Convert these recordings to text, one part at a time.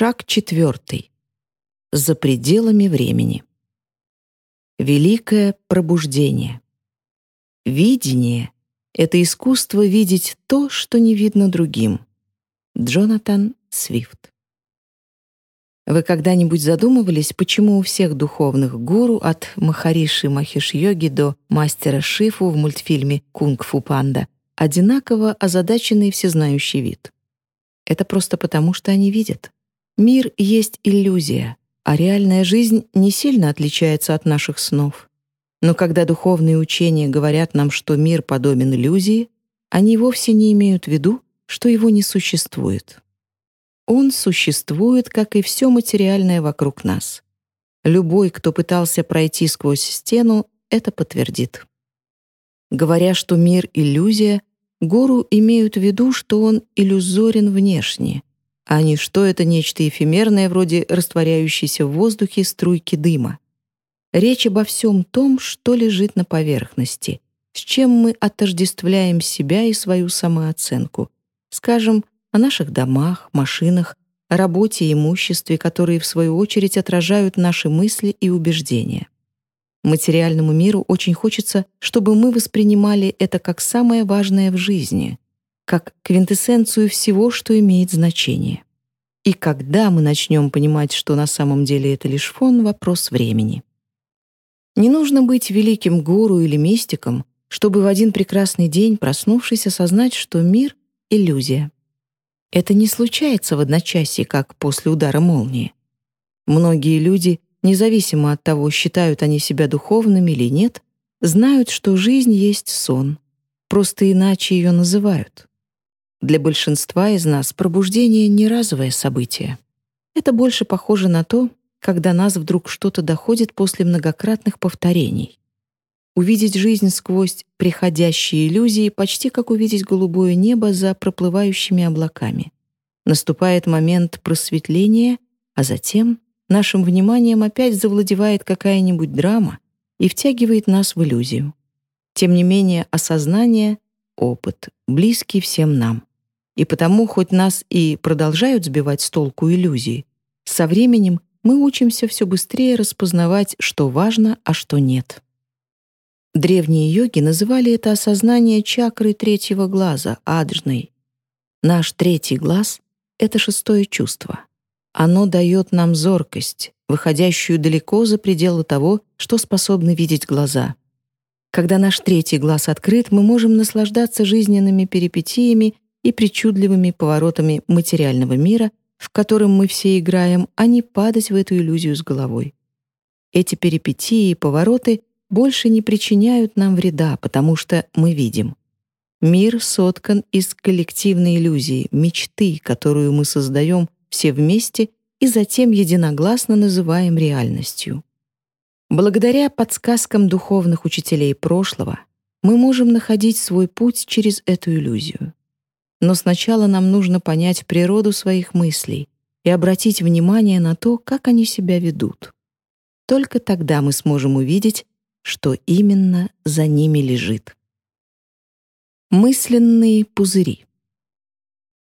Шаг четвертый. За пределами времени. Великое пробуждение. Видение — это искусство видеть то, что не видно другим. Джонатан Свифт. Вы когда-нибудь задумывались, почему у всех духовных гуру от Махариши Махиш-йоги до мастера Шифу в мультфильме «Кунг-фу панда» одинаково озадаченный всезнающий вид? Это просто потому, что они видят. Мир есть иллюзия, а реальная жизнь не сильно отличается от наших снов. Но когда духовные учения говорят нам, что мир подобен иллюзии, они вовсе не имеют в виду, что его не существует. Он существует, как и все материальное вокруг нас. Любой, кто пытался пройти сквозь стену, это подтвердит. Говоря, что мир — иллюзия, гуру имеют в виду, что он иллюзорен внешне, а не что это нечто эфемерное вроде растворяющейся в воздухе струйки дыма. Речь обо всем том, что лежит на поверхности, с чем мы отождествляем себя и свою самооценку. Скажем, о наших домах, машинах, о работе и имуществе, которые, в свою очередь, отражают наши мысли и убеждения. Материальному миру очень хочется, чтобы мы воспринимали это как самое важное в жизни, как квинтэссенцию всего, что имеет значение. И когда мы начнем понимать, что на самом деле это лишь фон, вопрос времени. Не нужно быть великим гуру или мистиком, чтобы в один прекрасный день, проснувшись, осознать, что мир — иллюзия. Это не случается в одночасье, как после удара молнии. Многие люди, независимо от того, считают они себя духовными или нет, знают, что жизнь есть сон, просто иначе ее называют. Для большинства из нас пробуждение — не разовое событие. Это больше похоже на то, когда нас вдруг что-то доходит после многократных повторений. Увидеть жизнь сквозь приходящие иллюзии почти как увидеть голубое небо за проплывающими облаками. Наступает момент просветления, а затем нашим вниманием опять завладевает какая-нибудь драма и втягивает нас в иллюзию. Тем не менее, осознание — опыт, близкий всем нам. И потому, хоть нас и продолжают сбивать с толку иллюзии, со временем мы учимся все быстрее распознавать, что важно, а что нет. Древние йоги называли это осознание чакры третьего глаза, аджной. Наш третий глаз — это шестое чувство. Оно дает нам зоркость, выходящую далеко за пределы того, что способны видеть глаза. Когда наш третий глаз открыт, мы можем наслаждаться жизненными перипетиями и причудливыми поворотами материального мира, в котором мы все играем, а не падать в эту иллюзию с головой. Эти перипетии и повороты больше не причиняют нам вреда, потому что мы видим. Мир соткан из коллективной иллюзии, мечты, которую мы создаем все вместе и затем единогласно называем реальностью. Благодаря подсказкам духовных учителей прошлого мы можем находить свой путь через эту иллюзию. Но сначала нам нужно понять природу своих мыслей и обратить внимание на то, как они себя ведут. Только тогда мы сможем увидеть, что именно за ними лежит. Мысленные пузыри.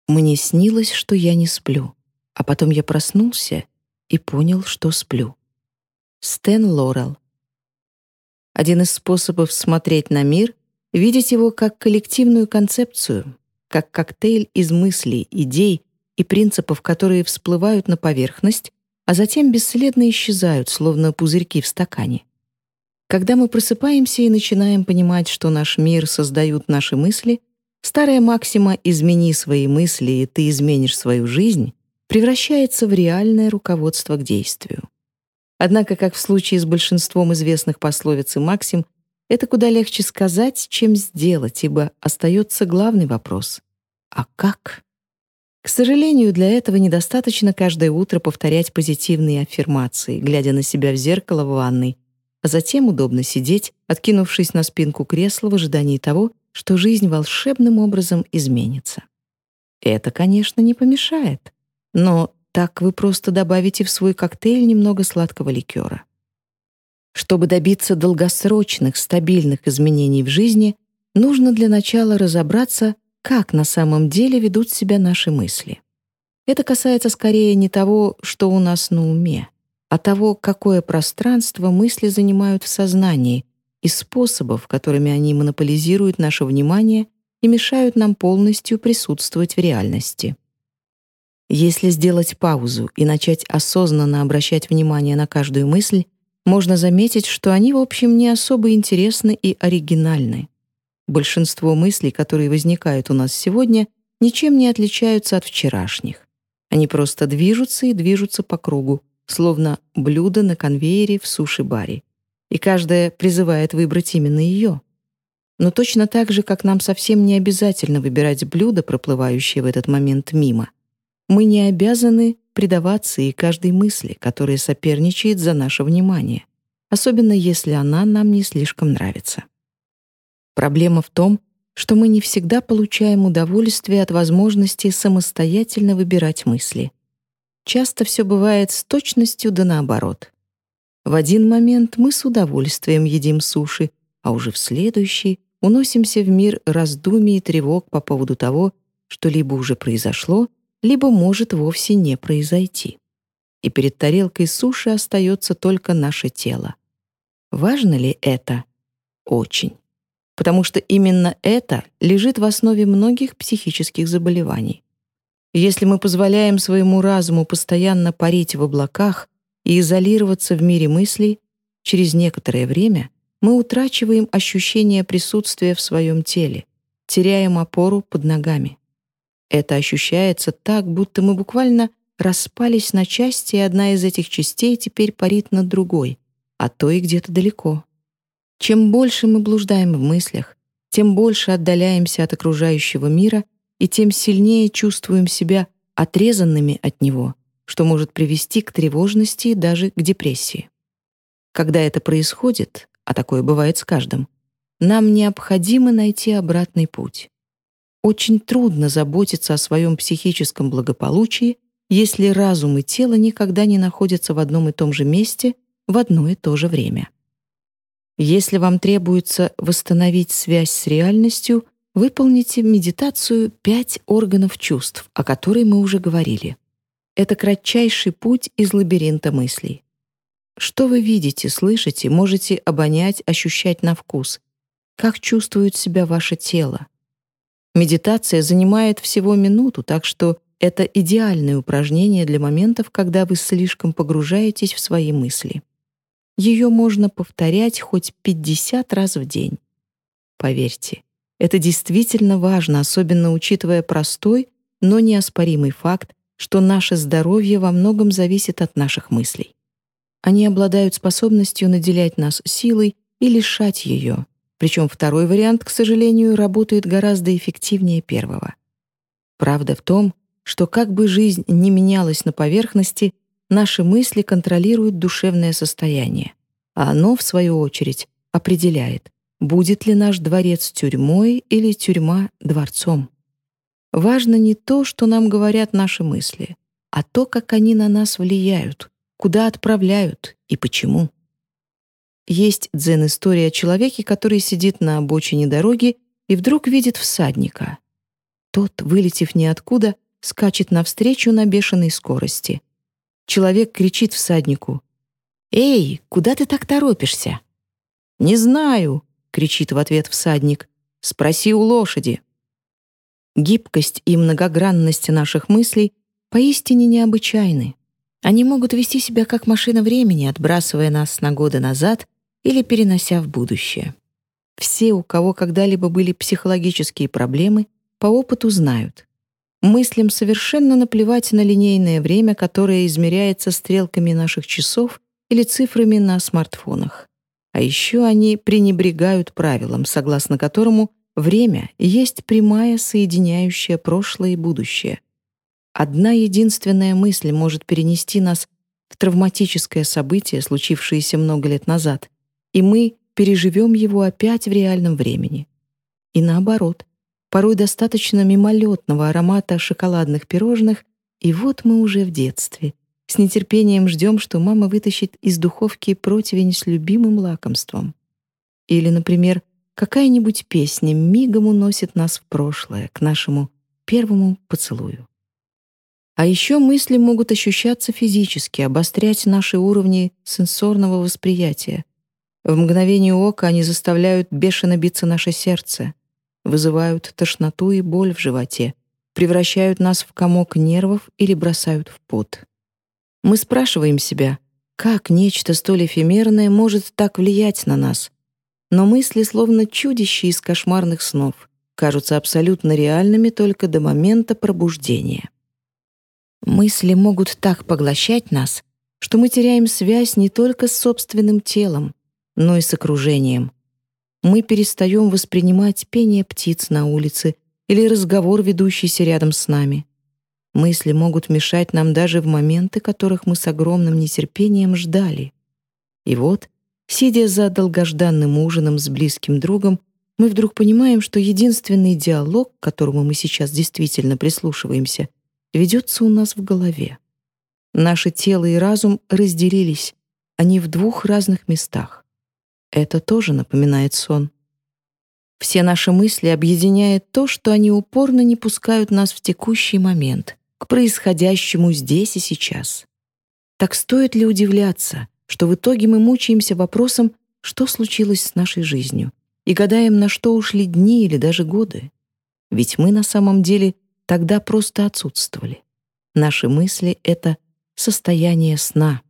Мне снилось, что я не сплю, а потом я проснулся и понял, что сплю. Стэн Лорел. Один из способов смотреть на мир — видеть его как коллективную концепцию, как коктейль из мыслей, идей и принципов, которые всплывают на поверхность, а затем бесследно исчезают, словно пузырьки в стакане. Когда мы просыпаемся и начинаем понимать, что наш мир создают наши мысли, старая максима «измени свои мысли, и ты изменишь свою жизнь» превращается в реальное руководство к действию. Однако, как в случае с большинством известных пословиц и максим, это куда легче сказать, чем сделать, ибо остается главный вопрос — а как? К сожалению, для этого недостаточно каждое утро повторять позитивные аффирмации, глядя на себя в зеркало в ванной, а затем удобно сидеть, откинувшись на спинку кресла в ожидании того, что жизнь волшебным образом изменится. Это, конечно, не помешает, но так вы просто добавите в свой коктейль немного сладкого ликера. Чтобы добиться долгосрочных, стабильных изменений в жизни, нужно для начала разобраться, как на самом деле ведут себя наши мысли. Это касается скорее не того, что у нас на уме, а того, какое пространство мысли занимают в сознании и способов, которыми они монополизируют наше внимание и мешают нам полностью присутствовать в реальности. Если сделать паузу и начать осознанно обращать внимание на каждую мысль, можно заметить, что они, в общем, не особо интересны и оригинальны. Большинство мыслей, которые возникают у нас сегодня, ничем не отличаются от вчерашних. Они просто движутся и движутся по кругу, словно блюдо на конвейере в суши-баре. И каждая призывает выбрать именно ее. Но точно так же, как нам совсем не обязательно выбирать блюдо, проплывающее в этот момент мимо, мы не обязаны предаваться и каждой мысли, которая соперничает за наше внимание, особенно если она нам не слишком нравится. Проблема в том, что мы не всегда получаем удовольствие от возможности самостоятельно выбирать мысли. Часто все бывает с точностью да наоборот. В один момент мы с удовольствием едим суши, а уже в следующий уносимся в мир раздумий и тревог по поводу того, что либо уже произошло, либо может вовсе не произойти. И перед тарелкой суши остается только наше тело. Важно ли это? Очень потому что именно это лежит в основе многих психических заболеваний. Если мы позволяем своему разуму постоянно парить в облаках и изолироваться в мире мыслей, через некоторое время мы утрачиваем ощущение присутствия в своем теле, теряем опору под ногами. Это ощущается так, будто мы буквально распались на части, и одна из этих частей теперь парит над другой, а то и где-то далеко. Чем больше мы блуждаем в мыслях, тем больше отдаляемся от окружающего мира и тем сильнее чувствуем себя отрезанными от него, что может привести к тревожности и даже к депрессии. Когда это происходит, а такое бывает с каждым, нам необходимо найти обратный путь. Очень трудно заботиться о своем психическом благополучии, если разум и тело никогда не находятся в одном и том же месте в одно и то же время. Если вам требуется восстановить связь с реальностью, выполните медитацию «Пять органов чувств», о которой мы уже говорили. Это кратчайший путь из лабиринта мыслей. Что вы видите, слышите, можете обонять, ощущать на вкус? Как чувствует себя ваше тело? Медитация занимает всего минуту, так что это идеальное упражнение для моментов, когда вы слишком погружаетесь в свои мысли. Ее можно повторять хоть 50 раз в день. Поверьте, это действительно важно, особенно учитывая простой, но неоспоримый факт, что наше здоровье во многом зависит от наших мыслей. Они обладают способностью наделять нас силой и лишать ее, причем второй вариант, к сожалению, работает гораздо эффективнее первого. Правда в том, что как бы жизнь не менялась на поверхности, наши мысли контролируют душевное состояние, а оно, в свою очередь, определяет, будет ли наш дворец тюрьмой или тюрьма дворцом. Важно не то, что нам говорят наши мысли, а то, как они на нас влияют, куда отправляют и почему. Есть дзен-история о человеке, который сидит на обочине дороги и вдруг видит всадника. Тот, вылетев ниоткуда, скачет навстречу на бешеной скорости — Человек кричит всаднику. «Эй, куда ты так торопишься?» «Не знаю», — кричит в ответ всадник. «Спроси у лошади». Гибкость и многогранность наших мыслей поистине необычайны. Они могут вести себя как машина времени, отбрасывая нас на годы назад или перенося в будущее. Все, у кого когда-либо были психологические проблемы, по опыту знают. Мыслям совершенно наплевать на линейное время, которое измеряется стрелками наших часов или цифрами на смартфонах. А еще они пренебрегают правилам, согласно которому время есть прямая, соединяющая прошлое и будущее. Одна единственная мысль может перенести нас в травматическое событие, случившееся много лет назад, и мы переживем его опять в реальном времени. И наоборот — порой достаточно мимолетного аромата шоколадных пирожных, и вот мы уже в детстве. С нетерпением ждем, что мама вытащит из духовки противень с любимым лакомством. Или, например, какая-нибудь песня мигом уносит нас в прошлое, к нашему первому поцелую. А еще мысли могут ощущаться физически, обострять наши уровни сенсорного восприятия. В мгновение ока они заставляют бешено биться наше сердце, вызывают тошноту и боль в животе, превращают нас в комок нервов или бросают в пот. Мы спрашиваем себя, как нечто столь эфемерное может так влиять на нас? Но мысли, словно чудища из кошмарных снов, кажутся абсолютно реальными только до момента пробуждения. Мысли могут так поглощать нас, что мы теряем связь не только с собственным телом, но и с окружением. Мы перестаем воспринимать пение птиц на улице или разговор, ведущийся рядом с нами. Мысли могут мешать нам даже в моменты, которых мы с огромным нетерпением ждали. И вот, сидя за долгожданным ужином с близким другом, мы вдруг понимаем, что единственный диалог, к которому мы сейчас действительно прислушиваемся, ведется у нас в голове. Наше тело и разум разделились, они в двух разных местах. Это тоже напоминает сон. Все наши мысли объединяет то, что они упорно не пускают нас в текущий момент, к происходящему здесь и сейчас. Так стоит ли удивляться, что в итоге мы мучаемся вопросом, что случилось с нашей жизнью, и гадаем, на что ушли дни или даже годы? Ведь мы на самом деле тогда просто отсутствовали. Наши мысли — это состояние сна.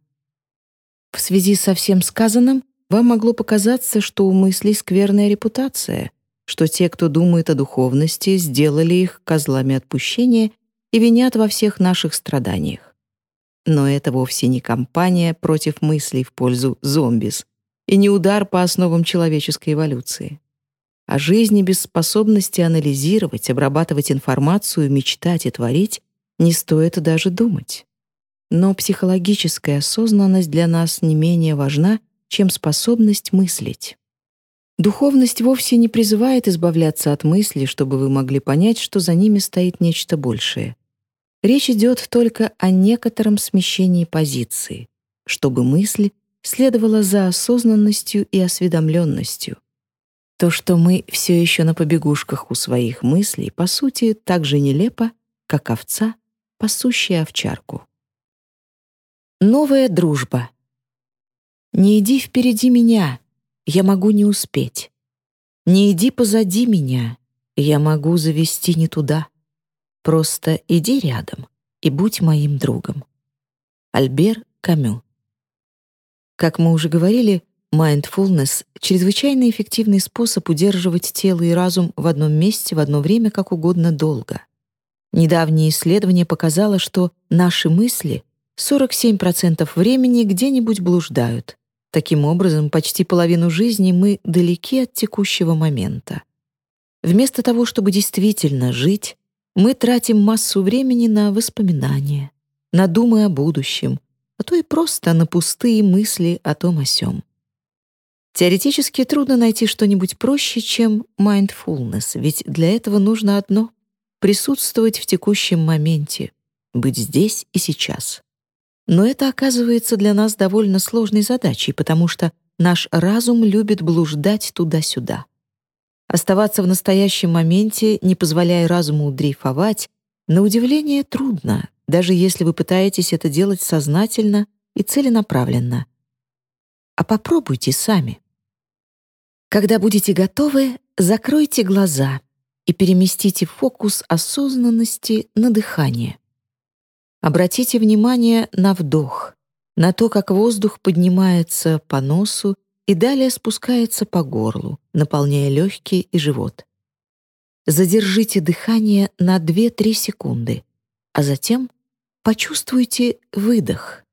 В связи со всем сказанным вам могло показаться, что у мыслей скверная репутация, что те, кто думает о духовности, сделали их козлами отпущения и винят во всех наших страданиях. Но это вовсе не кампания против мыслей в пользу зомбис и не удар по основам человеческой эволюции. О жизни без способности анализировать, обрабатывать информацию, мечтать и творить не стоит даже думать. Но психологическая осознанность для нас не менее важна, чем способность мыслить. Духовность вовсе не призывает избавляться от мыслей, чтобы вы могли понять, что за ними стоит нечто большее. Речь идет только о некотором смещении позиции, чтобы мысль следовала за осознанностью и осведомленностью. То, что мы все еще на побегушках у своих мыслей, по сути, так же нелепо, как овца, пасущая овчарку. Новая дружба. «Не иди впереди меня», я могу не успеть. Не иди позади меня, я могу завести не туда. Просто иди рядом и будь моим другом. Альбер Камю. Как мы уже говорили, mindfulness — чрезвычайно эффективный способ удерживать тело и разум в одном месте в одно время как угодно долго. Недавнее исследование показало, что наши мысли 47% времени где-нибудь блуждают, Таким образом, почти половину жизни мы далеки от текущего момента. Вместо того, чтобы действительно жить, мы тратим массу времени на воспоминания, на думы о будущем, а то и просто на пустые мысли о том о сём. Теоретически трудно найти что-нибудь проще, чем mindfulness, ведь для этого нужно одно — присутствовать в текущем моменте, быть здесь и сейчас. Но это оказывается для нас довольно сложной задачей, потому что наш разум любит блуждать туда-сюда. Оставаться в настоящем моменте, не позволяя разуму дрейфовать, на удивление трудно, даже если вы пытаетесь это делать сознательно и целенаправленно. А попробуйте сами. Когда будете готовы, закройте глаза и переместите фокус осознанности на дыхание. Обратите внимание на вдох, на то, как воздух поднимается по носу и далее спускается по горлу, наполняя легкие и живот. Задержите дыхание на 2-3 секунды, а затем почувствуйте выдох,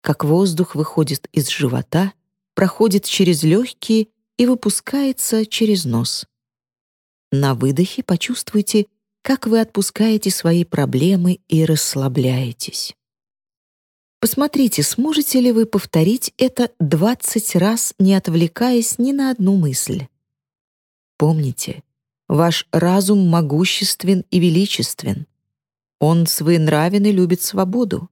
как воздух выходит из живота, проходит через легкие и выпускается через нос. На выдохе почувствуйте как вы отпускаете свои проблемы и расслабляетесь. Посмотрите, сможете ли вы повторить это 20 раз, не отвлекаясь ни на одну мысль. Помните, ваш разум могуществен и величествен. Он своенравен и любит свободу.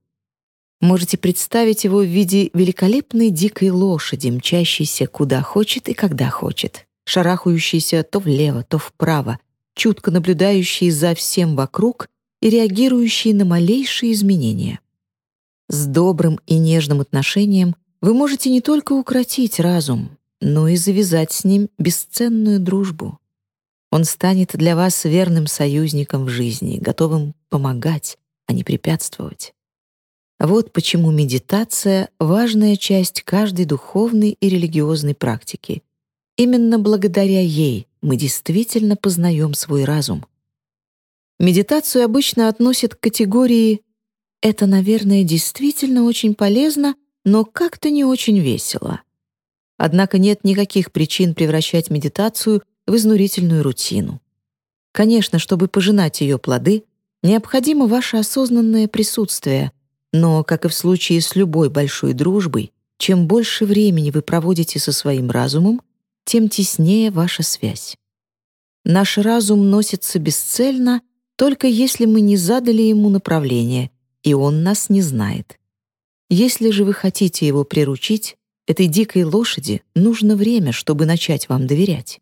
Можете представить его в виде великолепной дикой лошади, мчащейся куда хочет и когда хочет, шарахающейся то влево, то вправо, чутко наблюдающий за всем вокруг и реагирующие на малейшие изменения. С добрым и нежным отношением вы можете не только укротить разум, но и завязать с ним бесценную дружбу. Он станет для вас верным союзником в жизни, готовым помогать, а не препятствовать. Вот почему медитация — важная часть каждой духовной и религиозной практики. Именно благодаря ей мы действительно познаем свой разум. Медитацию обычно относят к категории «это, наверное, действительно очень полезно, но как-то не очень весело». Однако нет никаких причин превращать медитацию в изнурительную рутину. Конечно, чтобы пожинать ее плоды, необходимо ваше осознанное присутствие, но, как и в случае с любой большой дружбой, чем больше времени вы проводите со своим разумом, тем теснее ваша связь. Наш разум носится бесцельно, только если мы не задали ему направление, и он нас не знает. Если же вы хотите его приручить, Этой дикой лошади нужно время, чтобы начать вам доверять.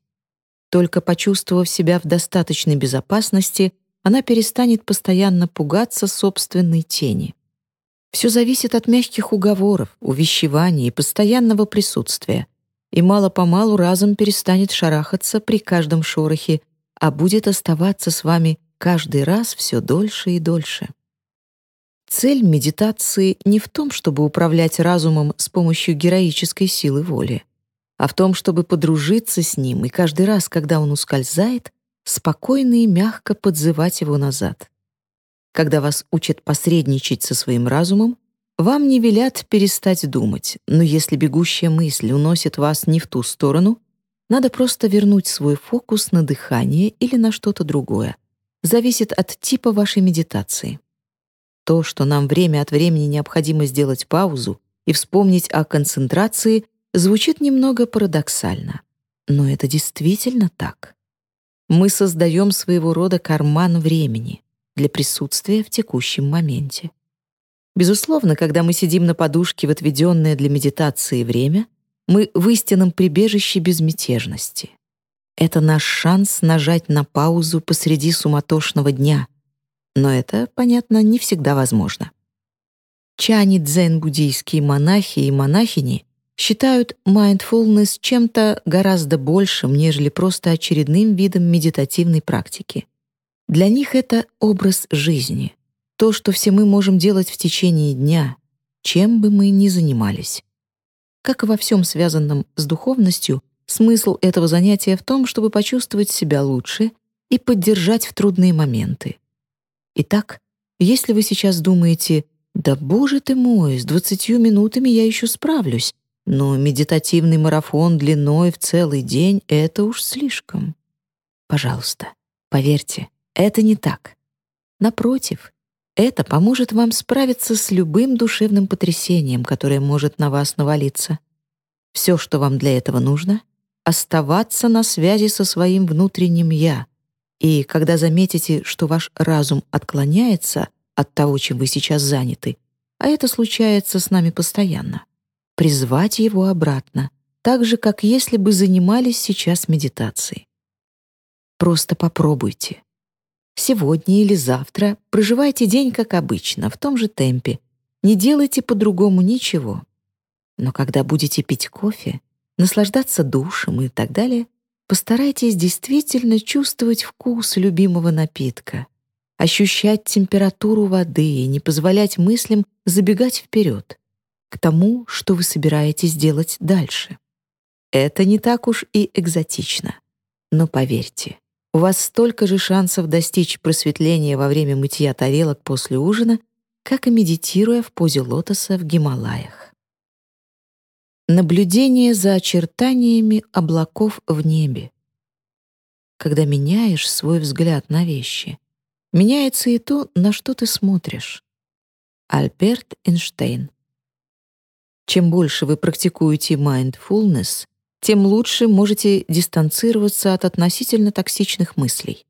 Только почувствовав себя в достаточной безопасности, она перестанет постоянно пугаться собственной тени. Все зависит от мягких уговоров, увещеваний и постоянного присутствия, и мало-помалу разом перестанет шарахаться при каждом шорохе, а будет оставаться с вами каждый раз все дольше и дольше. Цель медитации не в том, чтобы управлять разумом с помощью героической силы воли, а в том, чтобы подружиться с ним и каждый раз, когда он ускользает, спокойно и мягко подзывать его назад. Когда вас учат посредничать со своим разумом, вам не велят перестать думать, но если бегущая мысль уносит вас не в ту сторону, надо просто вернуть свой фокус на дыхание или на что-то другое. Зависит от типа вашей медитации. То, что нам время от времени необходимо сделать паузу и вспомнить о концентрации, звучит немного парадоксально. Но это действительно так. Мы создаем своего рода карман времени для присутствия в текущем моменте. Безусловно, когда мы сидим на подушке в отведенное для медитации время, мы в истинном прибежище безмятежности. Это наш шанс нажать на паузу посреди суматошного дня — но это, понятно, не всегда возможно. Чани дзен-буддийские монахи и монахини считают mindfulness чем-то гораздо большим, нежели просто очередным видом медитативной практики. Для них это образ жизни, то, что все мы можем делать в течение дня, чем бы мы ни занимались. Как и во всем связанном с духовностью, смысл этого занятия в том, чтобы почувствовать себя лучше и поддержать в трудные моменты. Итак, если вы сейчас думаете «Да боже ты мой, с двадцатью минутами я еще справлюсь», но медитативный марафон длиной в целый день — это уж слишком. Пожалуйста, поверьте, это не так. Напротив, это поможет вам справиться с любым душевным потрясением, которое может на вас навалиться. Все, что вам для этого нужно — оставаться на связи со своим внутренним «я», и когда заметите, что ваш разум отклоняется от того, чем вы сейчас заняты, а это случается с нами постоянно, призвать его обратно, так же, как если бы занимались сейчас медитацией. Просто попробуйте. Сегодня или завтра проживайте день как обычно, в том же темпе. Не делайте по-другому ничего. Но когда будете пить кофе, наслаждаться душем и так далее, Постарайтесь действительно чувствовать вкус любимого напитка, ощущать температуру воды и не позволять мыслям забегать вперед, к тому, что вы собираетесь делать дальше. Это не так уж и экзотично. Но поверьте, у вас столько же шансов достичь просветления во время мытья тарелок после ужина, как и медитируя в позе лотоса в Гималаях. Наблюдение за очертаниями облаков в небе. Когда меняешь свой взгляд на вещи, меняется и то, на что ты смотришь. Альберт Эйнштейн. Чем больше вы практикуете mindfulness, тем лучше можете дистанцироваться от относительно токсичных мыслей.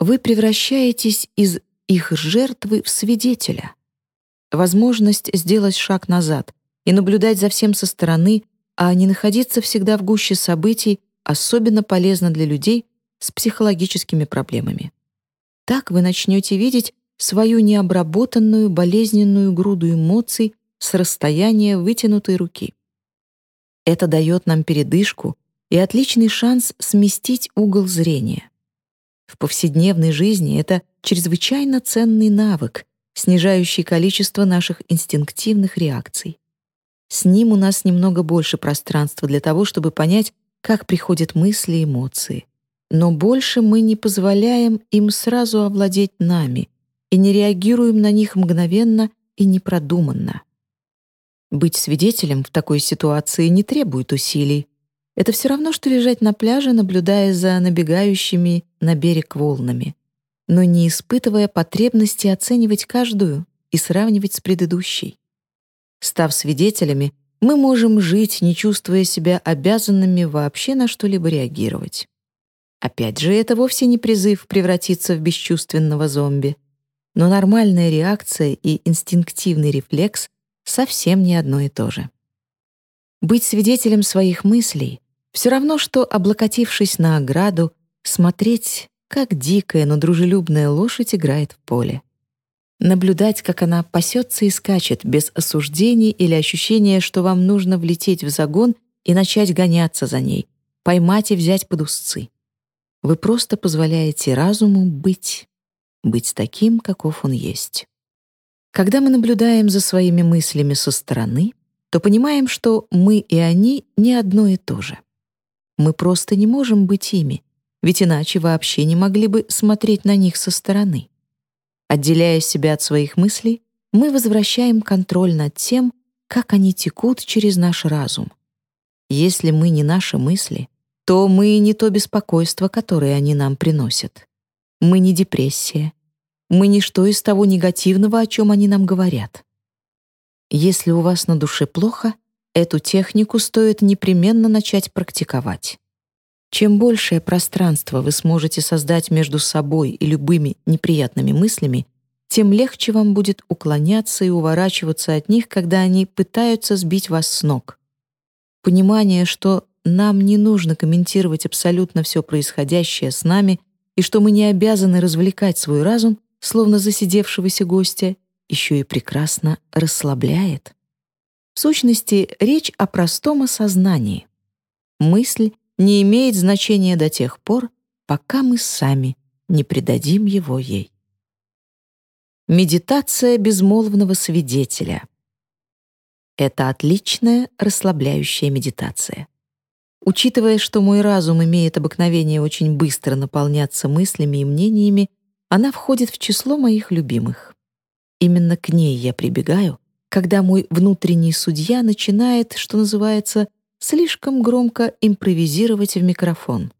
Вы превращаетесь из их жертвы в свидетеля. Возможность сделать шаг назад, и наблюдать за всем со стороны, а не находиться всегда в гуще событий, особенно полезно для людей с психологическими проблемами. Так вы начнете видеть, свою необработанную болезненную груду эмоций с расстояния вытянутой руки. Это дает нам передышку и отличный шанс сместить угол зрения. В повседневной жизни это чрезвычайно ценный навык, снижающий количество наших инстинктивных реакций. С ним у нас немного больше пространства для того, чтобы понять, как приходят мысли и эмоции. Но больше мы не позволяем им сразу овладеть нами и не реагируем на них мгновенно и непродуманно. Быть свидетелем в такой ситуации не требует усилий. Это все равно, что лежать на пляже, наблюдая за набегающими на берег волнами, но не испытывая потребности оценивать каждую и сравнивать с предыдущей. Став свидетелями, мы можем жить, не чувствуя себя обязанными вообще на что-либо реагировать. Опять же, это вовсе не призыв превратиться в бесчувственного зомби. Но нормальная реакция и инстинктивный рефлекс совсем не одно и то же. Быть свидетелем своих мыслей — все равно, что, облокотившись на ограду, смотреть, как дикая, но дружелюбная лошадь играет в поле. Наблюдать, как она пасется и скачет, без осуждений или ощущения, что вам нужно влететь в загон и начать гоняться за ней, поймать и взять под узцы. Вы просто позволяете разуму быть, быть таким, каков он есть. Когда мы наблюдаем за своими мыслями со стороны, то понимаем, что мы и они не одно и то же. Мы просто не можем быть ими, ведь иначе вообще не могли бы смотреть на них со стороны. Отделяя себя от своих мыслей, мы возвращаем контроль над тем, как они текут через наш разум. Если мы не наши мысли, то мы не то беспокойство, которое они нам приносят. Мы не депрессия. Мы не что из того негативного, о чем они нам говорят. Если у вас на душе плохо, эту технику стоит непременно начать практиковать. Чем большее пространство вы сможете создать между собой и любыми неприятными мыслями, тем легче вам будет уклоняться и уворачиваться от них, когда они пытаются сбить вас с ног. Понимание, что нам не нужно комментировать абсолютно все происходящее с нами и что мы не обязаны развлекать свой разум, словно засидевшегося гостя, еще и прекрасно расслабляет. В сущности, речь о простом осознании. Мысль не имеет значения до тех пор, пока мы сами не придадим его ей. Медитация безмолвного свидетеля. Это отличная расслабляющая медитация. Учитывая, что мой разум имеет обыкновение очень быстро наполняться мыслями и мнениями, она входит в число моих любимых. Именно к ней я прибегаю, когда мой внутренний судья начинает, что называется, слишком громко импровизировать в микрофон.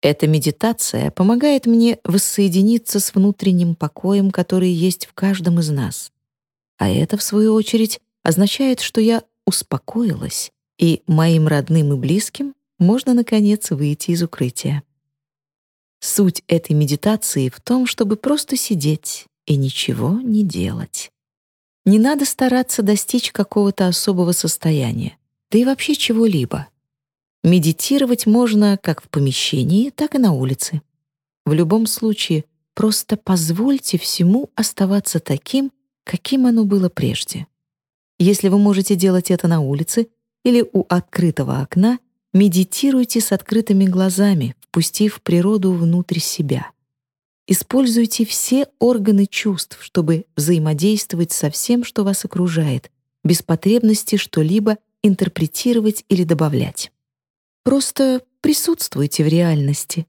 Эта медитация помогает мне воссоединиться с внутренним покоем, который есть в каждом из нас. А это, в свою очередь, означает, что я успокоилась, и моим родным и близким можно, наконец, выйти из укрытия. Суть этой медитации в том, чтобы просто сидеть и ничего не делать. Не надо стараться достичь какого-то особого состояния да и вообще чего-либо. Медитировать можно как в помещении, так и на улице. В любом случае, просто позвольте всему оставаться таким, каким оно было прежде. Если вы можете делать это на улице или у открытого окна, медитируйте с открытыми глазами, впустив природу внутрь себя. Используйте все органы чувств, чтобы взаимодействовать со всем, что вас окружает, без потребности что-либо интерпретировать или добавлять. Просто присутствуйте в реальности.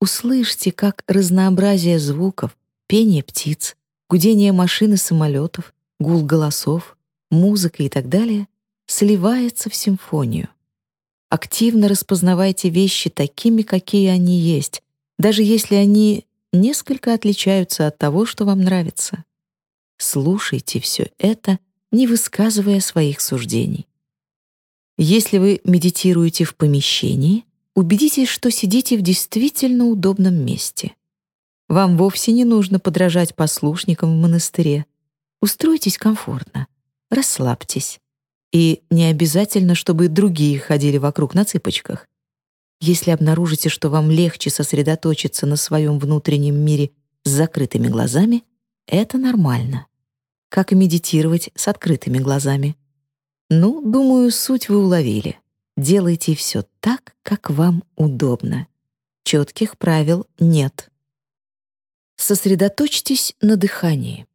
Услышьте, как разнообразие звуков, пение птиц, гудение машин и самолетов, гул голосов, музыка и так далее сливается в симфонию. Активно распознавайте вещи такими, какие они есть, даже если они несколько отличаются от того, что вам нравится. Слушайте все это, не высказывая своих суждений. Если вы медитируете в помещении, убедитесь, что сидите в действительно удобном месте. Вам вовсе не нужно подражать послушникам в монастыре. Устройтесь комфортно, расслабьтесь. И не обязательно, чтобы другие ходили вокруг на цыпочках. Если обнаружите, что вам легче сосредоточиться на своем внутреннем мире с закрытыми глазами, это нормально. Как и медитировать с открытыми глазами. Ну, думаю, суть вы уловили. Делайте все так, как вам удобно. Четких правил нет. Сосредоточьтесь на дыхании.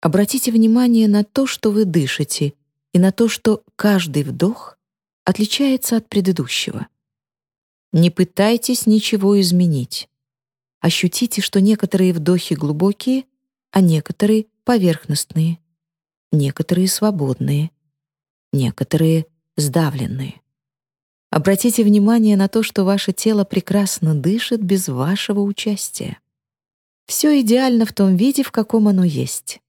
Обратите внимание на то, что вы дышите, и на то, что каждый вдох отличается от предыдущего. Не пытайтесь ничего изменить. Ощутите, что некоторые вдохи глубокие, а некоторые поверхностные, некоторые свободные, некоторые сдавленные. Обратите внимание на то, что ваше тело прекрасно дышит без вашего участия. Все идеально в том виде, в каком оно есть.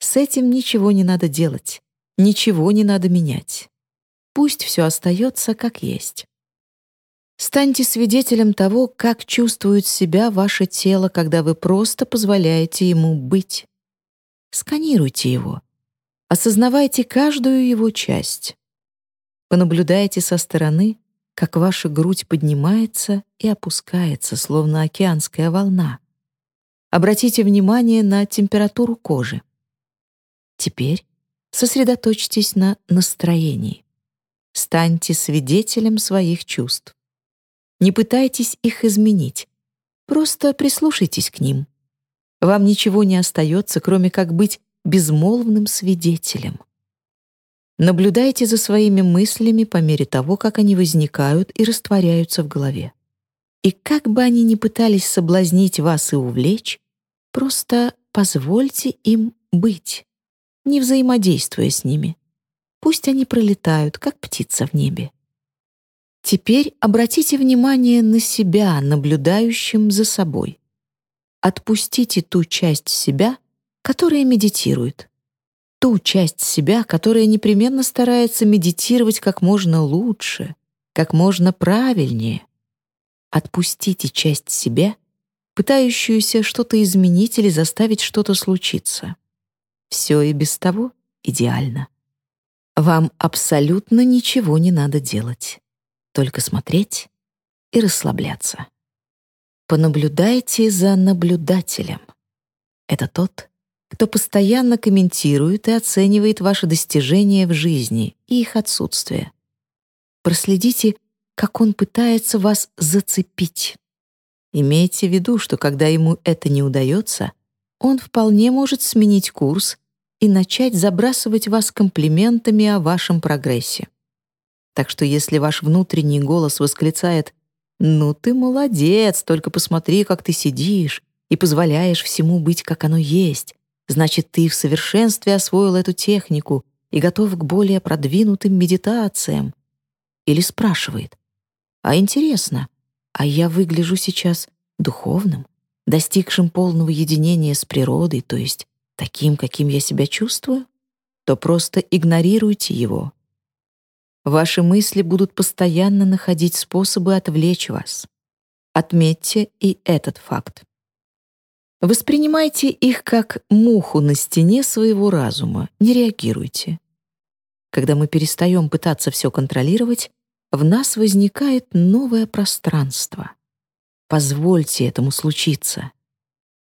С этим ничего не надо делать, ничего не надо менять. Пусть все остается как есть. Станьте свидетелем того, как чувствует себя ваше тело, когда вы просто позволяете ему быть. Сканируйте его. Осознавайте каждую его часть. Понаблюдайте со стороны, как ваша грудь поднимается и опускается, словно океанская волна. Обратите внимание на температуру кожи. Теперь сосредоточьтесь на настроении. Станьте свидетелем своих чувств. Не пытайтесь их изменить, просто прислушайтесь к ним. Вам ничего не остается, кроме как быть безмолвным свидетелем. Наблюдайте за своими мыслями по мере того, как они возникают и растворяются в голове. И как бы они ни пытались соблазнить вас и увлечь, просто позвольте им быть, не взаимодействуя с ними. Пусть они пролетают, как птица в небе. Теперь обратите внимание на себя, наблюдающим за собой. Отпустите ту часть себя, которая медитирует ту часть себя, которая непременно старается медитировать как можно лучше, как можно правильнее. Отпустите часть себя, пытающуюся что-то изменить или заставить что-то случиться. Все и без того идеально. Вам абсолютно ничего не надо делать, только смотреть и расслабляться. Понаблюдайте за наблюдателем. Это тот, кто постоянно комментирует и оценивает ваши достижения в жизни и их отсутствие. Проследите, как он пытается вас зацепить. Имейте в виду, что когда ему это не удается, он вполне может сменить курс и начать забрасывать вас комплиментами о вашем прогрессе. Так что если ваш внутренний голос восклицает «Ну ты молодец, только посмотри, как ты сидишь и позволяешь всему быть, как оно есть», Значит, ты в совершенстве освоил эту технику и готов к более продвинутым медитациям. Или спрашивает, а интересно, а я выгляжу сейчас духовным, достигшим полного единения с природой, то есть таким, каким я себя чувствую? То просто игнорируйте его. Ваши мысли будут постоянно находить способы отвлечь вас. Отметьте и этот факт. Воспринимайте их как муху на стене своего разума, не реагируйте. Когда мы перестаем пытаться все контролировать, в нас возникает новое пространство. Позвольте этому случиться.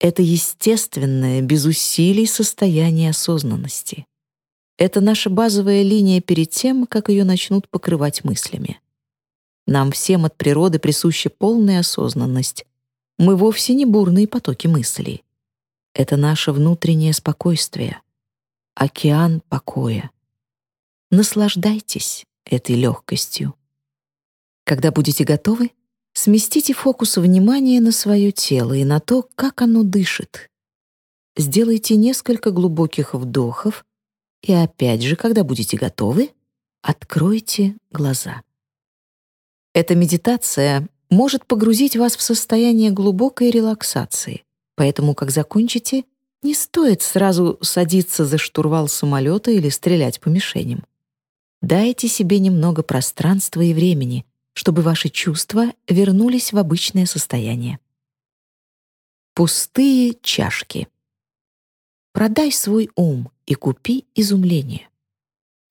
Это естественное, без усилий состояние осознанности. Это наша базовая линия перед тем, как ее начнут покрывать мыслями. Нам всем от природы присуща полная осознанность, мы вовсе не бурные потоки мыслей. Это наше внутреннее спокойствие, океан покоя. Наслаждайтесь этой легкостью. Когда будете готовы, сместите фокус внимания на свое тело и на то, как оно дышит. Сделайте несколько глубоких вдохов и опять же, когда будете готовы, откройте глаза. Эта медитация может погрузить вас в состояние глубокой релаксации. Поэтому, как закончите, не стоит сразу садиться за штурвал самолета или стрелять по мишеням. Дайте себе немного пространства и времени, чтобы ваши чувства вернулись в обычное состояние. Пустые чашки. Продай свой ум и купи изумление.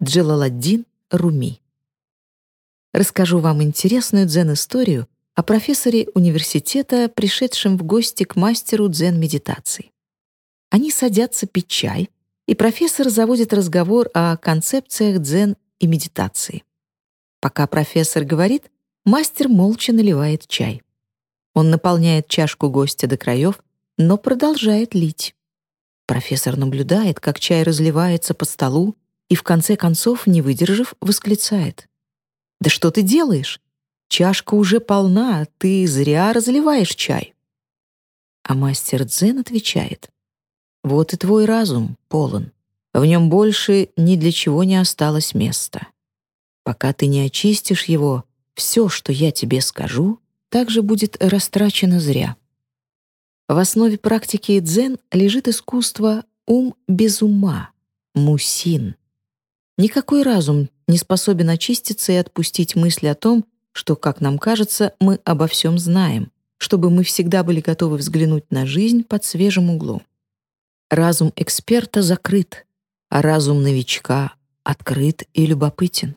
Джалаладдин Руми. Расскажу вам интересную дзен-историю, о профессоре университета, пришедшем в гости к мастеру дзен-медитации. Они садятся пить чай, и профессор заводит разговор о концепциях дзен и медитации. Пока профессор говорит, мастер молча наливает чай. Он наполняет чашку гостя до краев, но продолжает лить. Профессор наблюдает, как чай разливается по столу, и в конце концов, не выдержав, восклицает. «Да что ты делаешь? Чашка уже полна, ты зря разливаешь чай». А мастер Дзен отвечает. «Вот и твой разум полон. В нем больше ни для чего не осталось места. Пока ты не очистишь его, все, что я тебе скажу, также будет растрачено зря». В основе практики дзен лежит искусство ум без ума, мусин. Никакой разум не способен очиститься и отпустить мысли о том, что, как нам кажется, мы обо всем знаем, чтобы мы всегда были готовы взглянуть на жизнь под свежим углом. Разум эксперта закрыт, а разум новичка открыт и любопытен.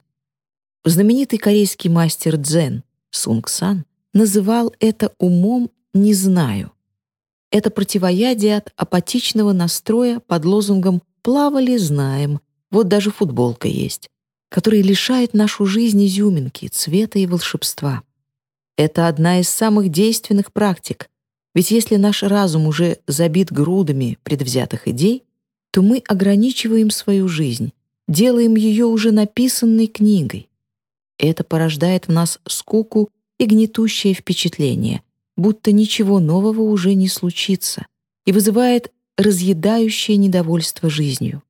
Знаменитый корейский мастер дзен Сунг Сан называл это умом «не знаю», это противоядие от апатичного настроя под лозунгом «плавали, знаем», вот даже футболка есть, который лишает нашу жизнь изюминки, цвета и волшебства. Это одна из самых действенных практик, ведь если наш разум уже забит грудами предвзятых идей, то мы ограничиваем свою жизнь, делаем ее уже написанной книгой. Это порождает в нас скуку и гнетущее впечатление, будто ничего нового уже не случится, и вызывает разъедающее недовольство жизнью.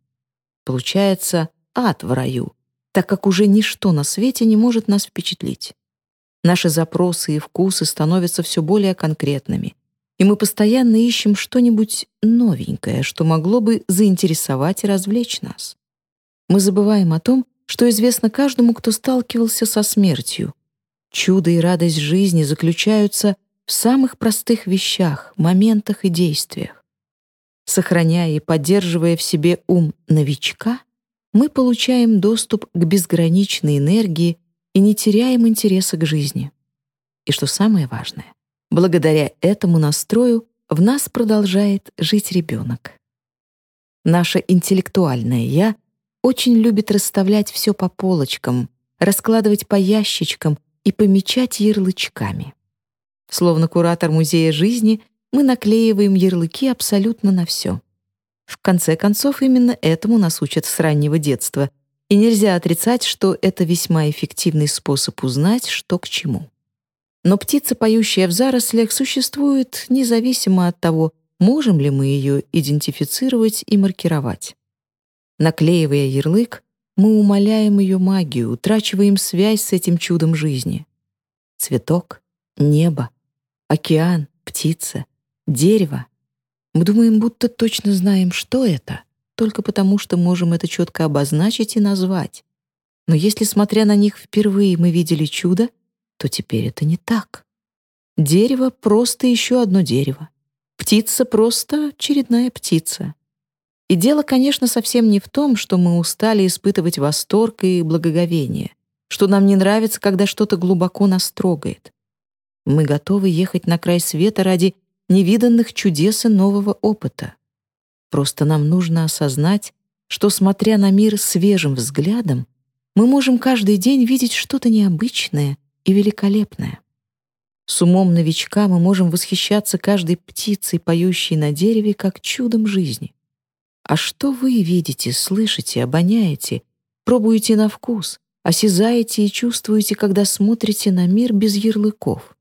Получается ад в раю, так как уже ничто на свете не может нас впечатлить. Наши запросы и вкусы становятся все более конкретными, и мы постоянно ищем что-нибудь новенькое, что могло бы заинтересовать и развлечь нас. Мы забываем о том, что известно каждому, кто сталкивался со смертью. Чудо и радость жизни заключаются в самых простых вещах, моментах и действиях. Сохраняя и поддерживая в себе ум новичка, мы получаем доступ к безграничной энергии и не теряем интереса к жизни. И что самое важное, благодаря этому настрою в нас продолжает жить ребенок. Наше интеллектуальное «я» очень любит расставлять все по полочкам, раскладывать по ящичкам и помечать ярлычками. Словно куратор музея жизни, мы наклеиваем ярлыки абсолютно на все. В конце концов, именно этому нас учат с раннего детства, и нельзя отрицать, что это весьма эффективный способ узнать, что к чему. Но птица, поющая в зарослях, существует независимо от того, можем ли мы ее идентифицировать и маркировать. Наклеивая ярлык, мы умаляем ее магию, утрачиваем связь с этим чудом жизни. Цветок, небо, океан, птица, дерево. Мы думаем, будто точно знаем, что это, только потому что можем это четко обозначить и назвать. Но если, смотря на них впервые, мы видели чудо, то теперь это не так. Дерево — просто еще одно дерево. Птица — просто очередная птица. И дело, конечно, совсем не в том, что мы устали испытывать восторг и благоговение, что нам не нравится, когда что-то глубоко нас трогает. Мы готовы ехать на край света ради невиданных чудес и нового опыта. Просто нам нужно осознать, что, смотря на мир свежим взглядом, мы можем каждый день видеть что-то необычное и великолепное. С умом новичка мы можем восхищаться каждой птицей, поющей на дереве, как чудом жизни. А что вы видите, слышите, обоняете, пробуете на вкус, осязаете и чувствуете, когда смотрите на мир без ярлыков?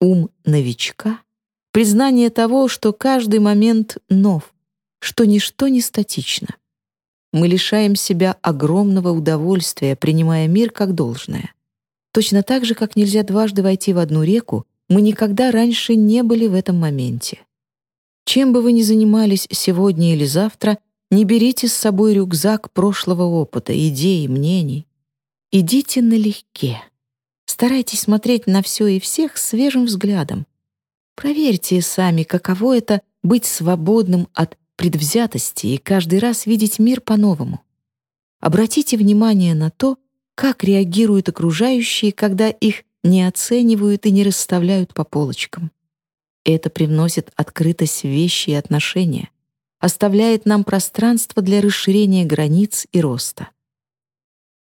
Ум новичка — признание того, что каждый момент нов, что ничто не статично. Мы лишаем себя огромного удовольствия, принимая мир как должное. Точно так же, как нельзя дважды войти в одну реку, мы никогда раньше не были в этом моменте. Чем бы вы ни занимались сегодня или завтра, не берите с собой рюкзак прошлого опыта, идей, мнений. Идите налегке. Старайтесь смотреть на все и всех свежим взглядом. Проверьте сами, каково это — быть свободным от предвзятости и каждый раз видеть мир по-новому. Обратите внимание на то, как реагируют окружающие, когда их не оценивают и не расставляют по полочкам. Это привносит открытость в вещи и отношения, оставляет нам пространство для расширения границ и роста.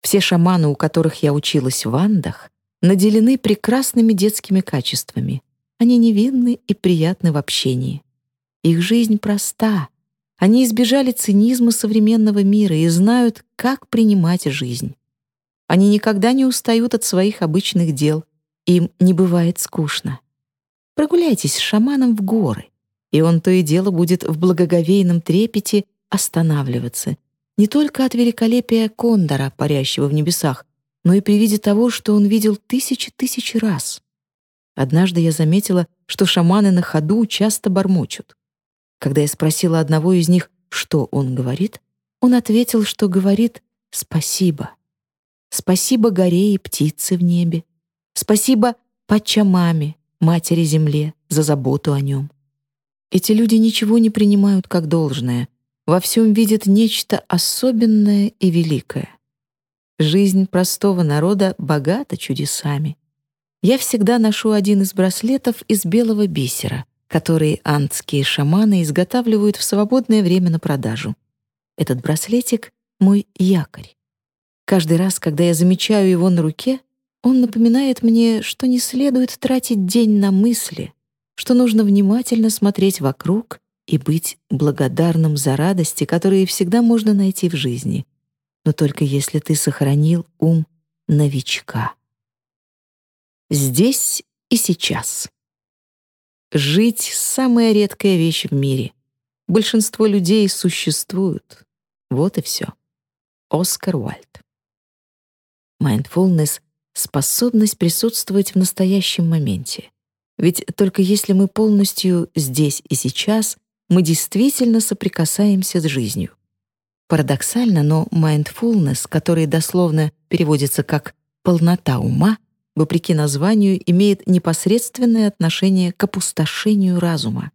Все шаманы, у которых я училась в Андах, наделены прекрасными детскими качествами. Они невинны и приятны в общении. Их жизнь проста. Они избежали цинизма современного мира и знают, как принимать жизнь. Они никогда не устают от своих обычных дел. Им не бывает скучно. Прогуляйтесь с шаманом в горы, и он то и дело будет в благоговейном трепете останавливаться не только от великолепия кондора, парящего в небесах, но и при виде того, что он видел тысячи тысяч раз. Однажды я заметила, что шаманы на ходу часто бормочут. Когда я спросила одного из них, что он говорит, он ответил, что говорит «спасибо». Спасибо горе и птице в небе. Спасибо Пачамаме, Матери-Земле, за заботу о нем. Эти люди ничего не принимают как должное, во всем видят нечто особенное и великое. Жизнь простого народа богата чудесами. Я всегда ношу один из браслетов из белого бисера, который андские шаманы изготавливают в свободное время на продажу. Этот браслетик — мой якорь. Каждый раз, когда я замечаю его на руке, он напоминает мне, что не следует тратить день на мысли, что нужно внимательно смотреть вокруг и быть благодарным за радости, которые всегда можно найти в жизни, но только если ты сохранил ум новичка. Здесь и сейчас. Жить — самая редкая вещь в мире. Большинство людей существуют. Вот и все. Оскар Уальд. Mindfulness — способность присутствовать в настоящем моменте. Ведь только если мы полностью здесь и сейчас, мы действительно соприкасаемся с жизнью. Парадоксально, но mindfulness, который дословно переводится как «полнота ума», вопреки названию, имеет непосредственное отношение к опустошению разума.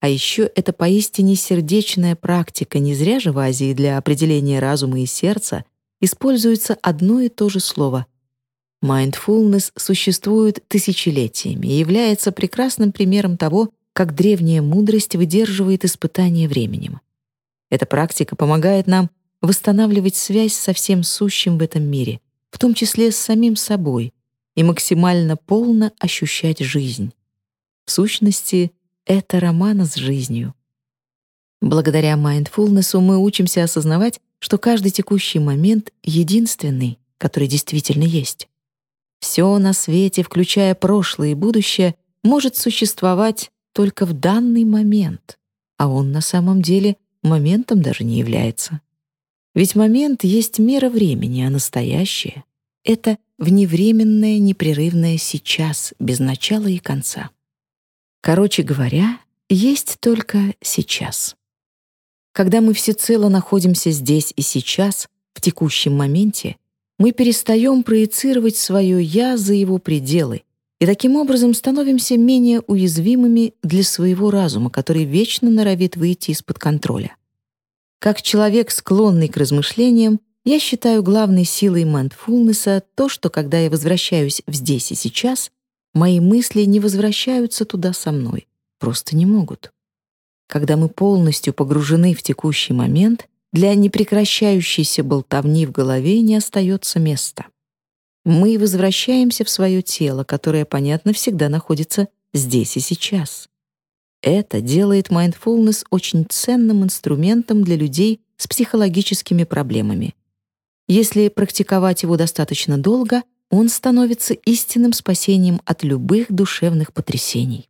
А еще это поистине сердечная практика, не зря же в Азии для определения разума и сердца используется одно и то же слово. Mindfulness существует тысячелетиями и является прекрасным примером того, как древняя мудрость выдерживает испытания временем. Эта практика помогает нам восстанавливать связь со всем сущим в этом мире, в том числе с самим собой, и максимально полно ощущать жизнь. В сущности, это роман с жизнью. Благодаря майндфулнесу мы учимся осознавать, что каждый текущий момент единственный, который действительно есть. Все на свете, включая прошлое и будущее, может существовать только в данный момент, а он на самом деле моментом даже не является. Ведь момент есть мера времени, а настоящее — это вневременное непрерывное сейчас, без начала и конца. Короче говоря, есть только сейчас. Когда мы всецело находимся здесь и сейчас, в текущем моменте, мы перестаем проецировать свое «я» за его пределы и таким образом становимся менее уязвимыми для своего разума, который вечно норовит выйти из-под контроля. Как человек, склонный к размышлениям, я считаю главной силой mindfulness то, что когда я возвращаюсь в здесь и сейчас, мои мысли не возвращаются туда со мной, просто не могут. Когда мы полностью погружены в текущий момент, для непрекращающейся болтовни в голове не остается места. Мы возвращаемся в свое тело, которое, понятно, всегда находится здесь и сейчас. Это делает mindfulness очень ценным инструментом для людей с психологическими проблемами. Если практиковать его достаточно долго, он становится истинным спасением от любых душевных потрясений.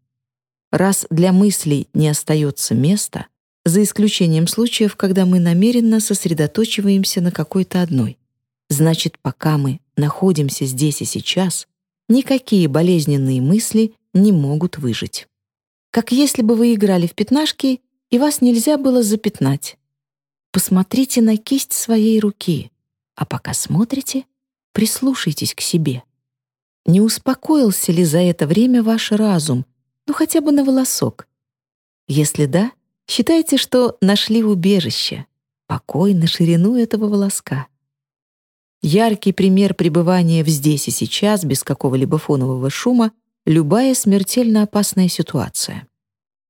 Раз для мыслей не остается места, за исключением случаев, когда мы намеренно сосредоточиваемся на какой-то одной, значит, пока мы находимся здесь и сейчас, никакие болезненные мысли не могут выжить. Как если бы вы играли в пятнашки, и вас нельзя было запятнать. Посмотрите на кисть своей руки, а пока смотрите, прислушайтесь к себе. Не успокоился ли за это время ваш разум, ну хотя бы на волосок. Если да, считайте, что нашли убежище, покой на ширину этого волоска. Яркий пример пребывания в здесь и сейчас без какого-либо фонового шума — любая смертельно опасная ситуация.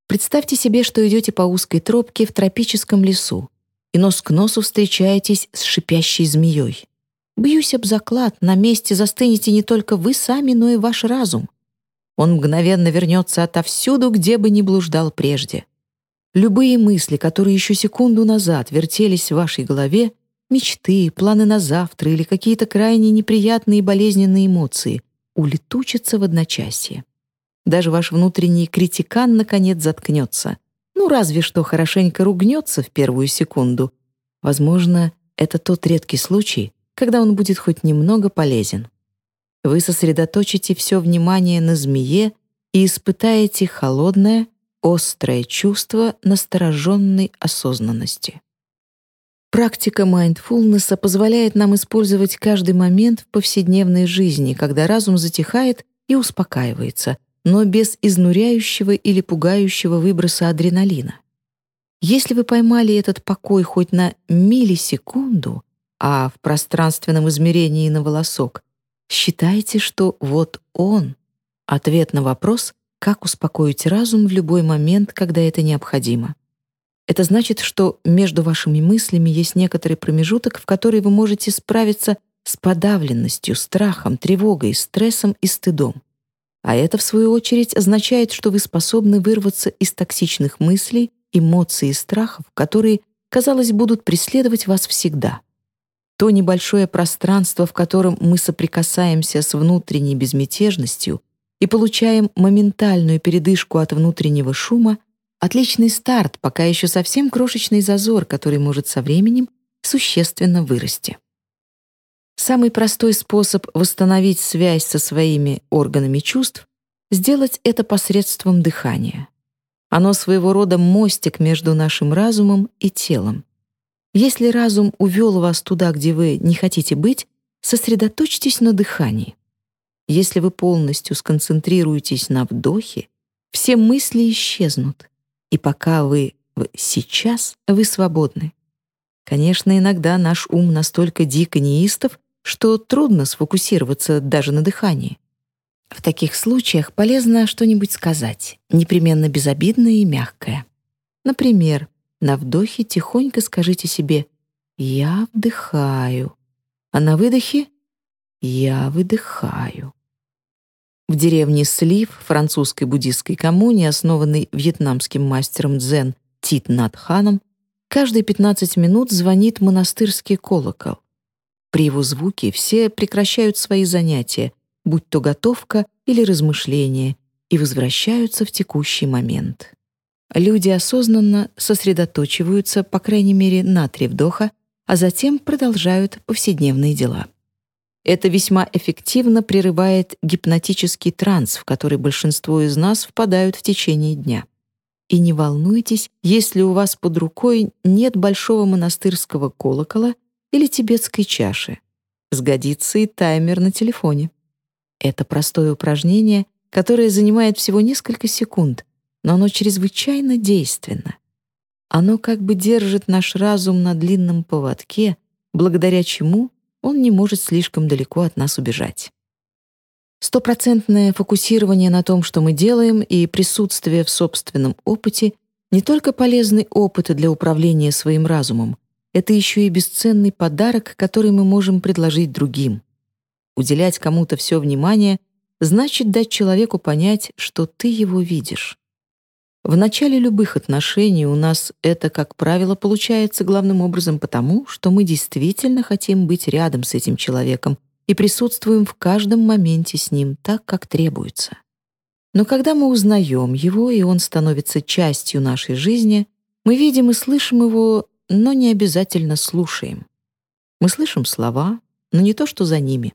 Представьте себе, что идете по узкой тропке в тропическом лесу и нос к носу встречаетесь с шипящей змеей. Бьюсь об заклад, на месте застынете не только вы сами, но и ваш разум. Он мгновенно вернется отовсюду, где бы ни блуждал прежде. Любые мысли, которые еще секунду назад вертелись в вашей голове, мечты, планы на завтра или какие-то крайне неприятные и болезненные эмоции, улетучатся в одночасье. Даже ваш внутренний критикан наконец заткнется. Ну, разве что хорошенько ругнется в первую секунду. Возможно, это тот редкий случай, когда он будет хоть немного полезен. Вы сосредоточите все внимание на змее и испытаете холодное, острое чувство настороженной осознанности. Практика майндфулнеса позволяет нам использовать каждый момент в повседневной жизни, когда разум затихает и успокаивается, но без изнуряющего или пугающего выброса адреналина. Если вы поймали этот покой хоть на миллисекунду, а в пространственном измерении на волосок, считайте, что вот он — ответ на вопрос, как успокоить разум в любой момент, когда это необходимо. Это значит, что между вашими мыслями есть некоторый промежуток, в который вы можете справиться с подавленностью, страхом, тревогой, стрессом и стыдом. А это, в свою очередь, означает, что вы способны вырваться из токсичных мыслей, эмоций и страхов, которые, казалось, будут преследовать вас всегда. То небольшое пространство, в котором мы соприкасаемся с внутренней безмятежностью и получаем моментальную передышку от внутреннего шума, отличный старт, пока еще совсем крошечный зазор, который может со временем существенно вырасти. Самый простой способ восстановить связь со своими органами чувств — сделать это посредством дыхания. Оно своего рода мостик между нашим разумом и телом. Если разум увел вас туда, где вы не хотите быть, сосредоточьтесь на дыхании. Если вы полностью сконцентрируетесь на вдохе, все мысли исчезнут, и пока вы в «сейчас», вы свободны. Конечно, иногда наш ум настолько дико неистов, что трудно сфокусироваться даже на дыхании. В таких случаях полезно что-нибудь сказать, непременно безобидное и мягкое. Например, на вдохе тихонько скажите себе «Я вдыхаю», а на выдохе «Я выдыхаю». В деревне Слив французской буддистской коммуне, основанной вьетнамским мастером дзен Тит Нат Ханом, каждые 15 минут звонит монастырский колокол. При его звуке все прекращают свои занятия, будь то готовка или размышление, и возвращаются в текущий момент. Люди осознанно сосредоточиваются, по крайней мере, на три вдоха, а затем продолжают повседневные дела. Это весьма эффективно прерывает гипнотический транс, в который большинство из нас впадают в течение дня. И не волнуйтесь, если у вас под рукой нет большого монастырского колокола или тибетской чаши. Сгодится и таймер на телефоне. Это простое упражнение, которое занимает всего несколько секунд, но оно чрезвычайно действенно. Оно как бы держит наш разум на длинном поводке, благодаря чему он не может слишком далеко от нас убежать. Стопроцентное фокусирование на том, что мы делаем, и присутствие в собственном опыте — не только полезный опыт для управления своим разумом, это еще и бесценный подарок, который мы можем предложить другим. Уделять кому-то все внимание значит дать человеку понять, что ты его видишь. В начале любых отношений у нас это, как правило, получается главным образом потому, что мы действительно хотим быть рядом с этим человеком и присутствуем в каждом моменте с ним так, как требуется. Но когда мы узнаем его, и он становится частью нашей жизни, мы видим и слышим его но не обязательно слушаем. Мы слышим слова, но не то, что за ними.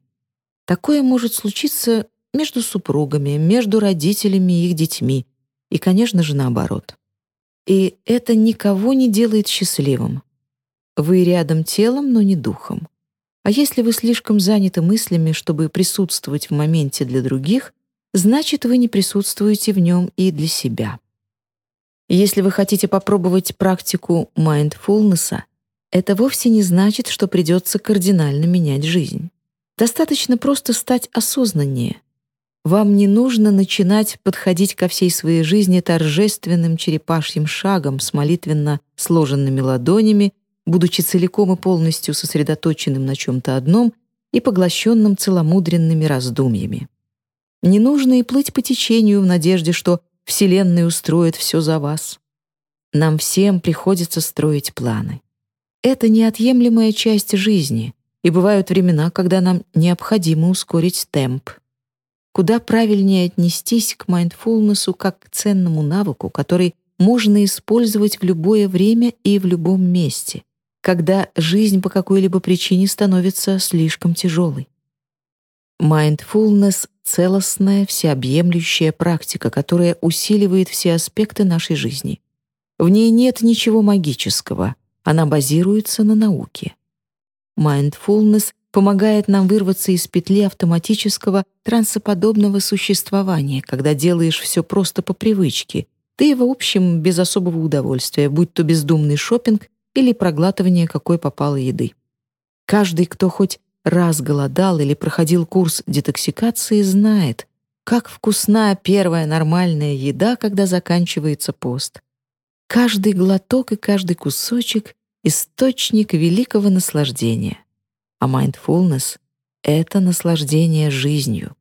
Такое может случиться между супругами, между родителями и их детьми, и, конечно же, наоборот. И это никого не делает счастливым. Вы рядом телом, но не духом. А если вы слишком заняты мыслями, чтобы присутствовать в моменте для других, значит, вы не присутствуете в нем и для себя. Если вы хотите попробовать практику майндфулнеса, это вовсе не значит, что придется кардинально менять жизнь. Достаточно просто стать осознаннее. Вам не нужно начинать подходить ко всей своей жизни торжественным черепашьим шагом с молитвенно сложенными ладонями, будучи целиком и полностью сосредоточенным на чем-то одном и поглощенным целомудренными раздумьями. Не нужно и плыть по течению в надежде, что Вселенная устроит все за вас. Нам всем приходится строить планы. Это неотъемлемая часть жизни, и бывают времена, когда нам необходимо ускорить темп. Куда правильнее отнестись к майндфулнесу как к ценному навыку, который можно использовать в любое время и в любом месте, когда жизнь по какой-либо причине становится слишком тяжелой. Mindfulness — целостная, всеобъемлющая практика, которая усиливает все аспекты нашей жизни. В ней нет ничего магического, она базируется на науке. Mindfulness помогает нам вырваться из петли автоматического трансоподобного существования, когда делаешь все просто по привычке, ты, в общем, без особого удовольствия, будь то бездумный шопинг или проглатывание какой попало еды. Каждый, кто хоть раз голодал или проходил курс детоксикации, знает, как вкусна первая нормальная еда, когда заканчивается пост. Каждый глоток и каждый кусочек — источник великого наслаждения. А mindfulness — это наслаждение жизнью.